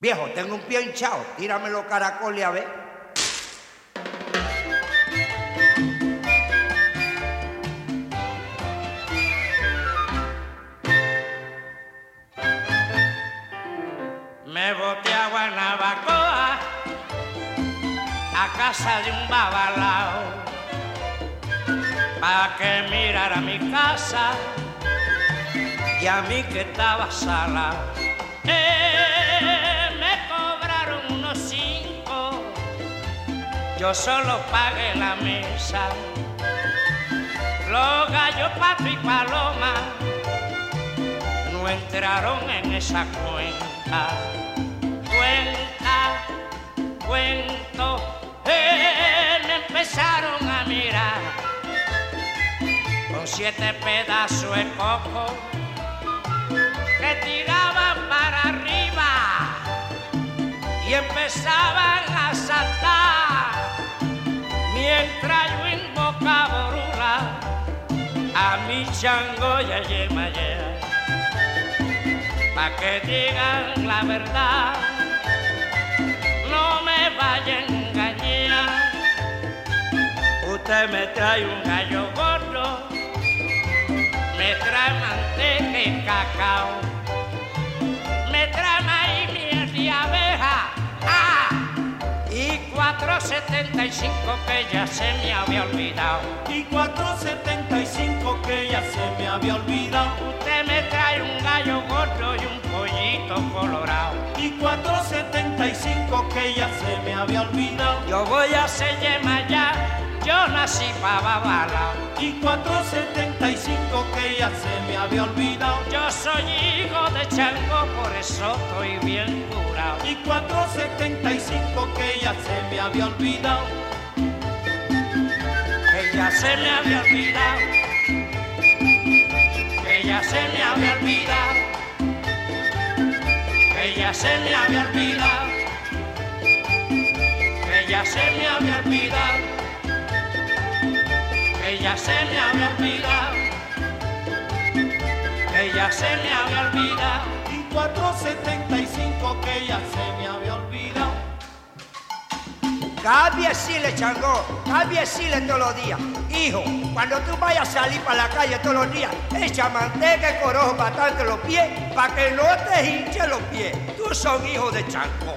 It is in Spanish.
Viejo, tengo un pie hinchado, tírame los caracoles a ver. Me boté a Guanabacoa, a casa de un babalao, pa' que mirara mi casa y a mí que estaba sala. Yo solo pagué la mesa. Los gallos, pato y paloma no entraron en esa cuenta. Cuenta, cuento, eh, me empezaron a mirar con siete pedazos de coco que tiraban para arriba y empezaban a mi chango y a Yemayea pa' que digan la verdad. No me vaya a engañar. Usted me trae un gallo gordo me trae manteca y cacao, me trae maíz, y y 4.75 que ya se me había olvidado. Y 4.75 que ya se me había olvidado. Usted me trae un gallo gordo y un pollito colorado. Y 4.75 que ya se me había olvidado. Yo voy a ser yema ya, yo nací pa' babalao. Y 4.75 que ya se me había olvidado. Yo soy hijo de Chango, por eso estoy bien. Y 4.75 que ya se me había olvidado. Que ya se me había olvidado. Que ya se me había olvidado. Que ya se me había olvidado. Que ya se me había olvidado. Que ya se me había olvidado. Que ya se me había olvidado. Y 4.75 Cámbiesile, Changó, cámbiesile todos los días. Hijo, cuando tú vayas a salir para la calle todos los días, echa manteca y corojo bastante los pies para que no te hinche los pies. Tú son hijo de Changó.